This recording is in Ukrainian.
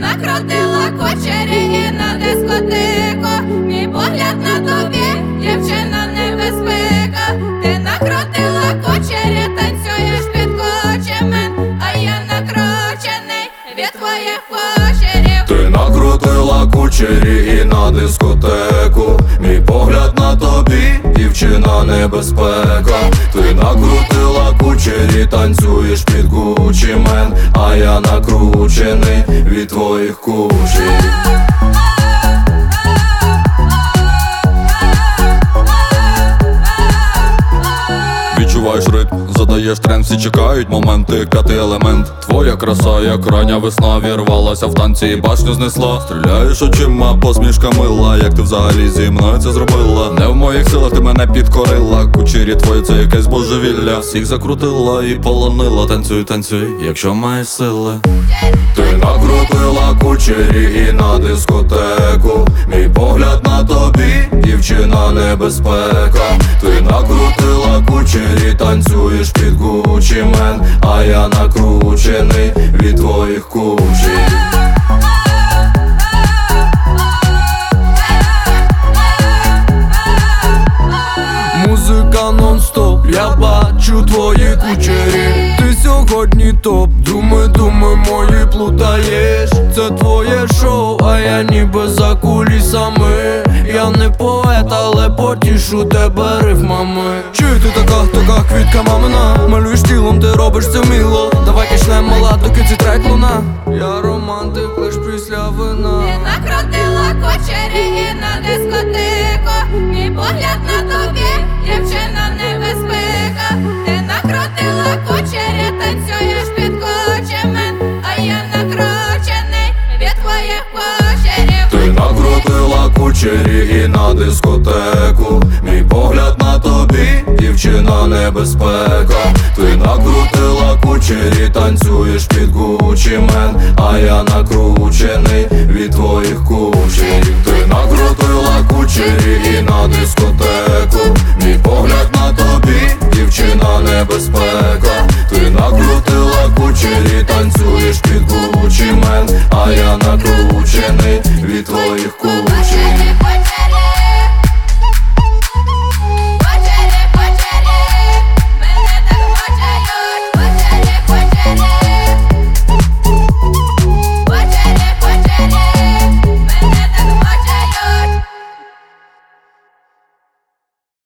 накрутила кучері і на дискотеку. Мій погляд на тобі, дівчина небезпека. Ти накрутила кучері, танцюєш під кучемен, а я накручений від твоїх кучерів. Ти накрутила кучері і на дискотеку. Мій погляд дівчина небезпека. Ти накрутила кучері, танцюєш під Гучі мен, а я накручений від твоїх кучерів. Задаєш тренд, всі чекають моменти, п'ятий елемент. Твоя краса, як рання весна, вірвалася в танці і башню знесла. Стріляєш очима, посмішка мила, як ти взагалі зі мною це зробила. Не в моїх силах ти мене підкорила. Кучері твої це якесь божевілля. Всіх закрутила і полонила. Танцюй, танцюй, якщо маєш сили. Ти накрутила кучері і на дискотеку. Мій погляд на тобі, дівчина небезпека. Ти накрутила кучері, танцюєш під Гучі мен, а я накручений від твоїх кучерів. Музика нон-стоп, я бачу твої кучері Ти сьогодні топ, думи, думи мої плутаєш Це твоє шоу, а я ніби за кулісами але потішу тебе рифмами Чи ти така, така квітка мамина Малюєш тілом, ти робиш це вміло Давай качнем мала, доки ці трек луна Я романтик лиш після вина Ти накрутила кучері і на дискотеку. Мій погляд на тобі, дівчина небезпека. Ти накрутила кучері, танцюєш під кучемен, а я накручений від твоїх кучерів. Ти накрутила кучері дискотеку. Мій погляд на тобі, дівчина небезпека. Ти накрутила кучері, танцюєш під Гучі мен, а я накручений від твоїх кучерів Ти накрутила кучері і на дискотеку. Мій погляд на тобі, дівчина небезпека. Ти накрутила кучері, танцюєш під Гучі мен, а я накручений від твоїх кучерів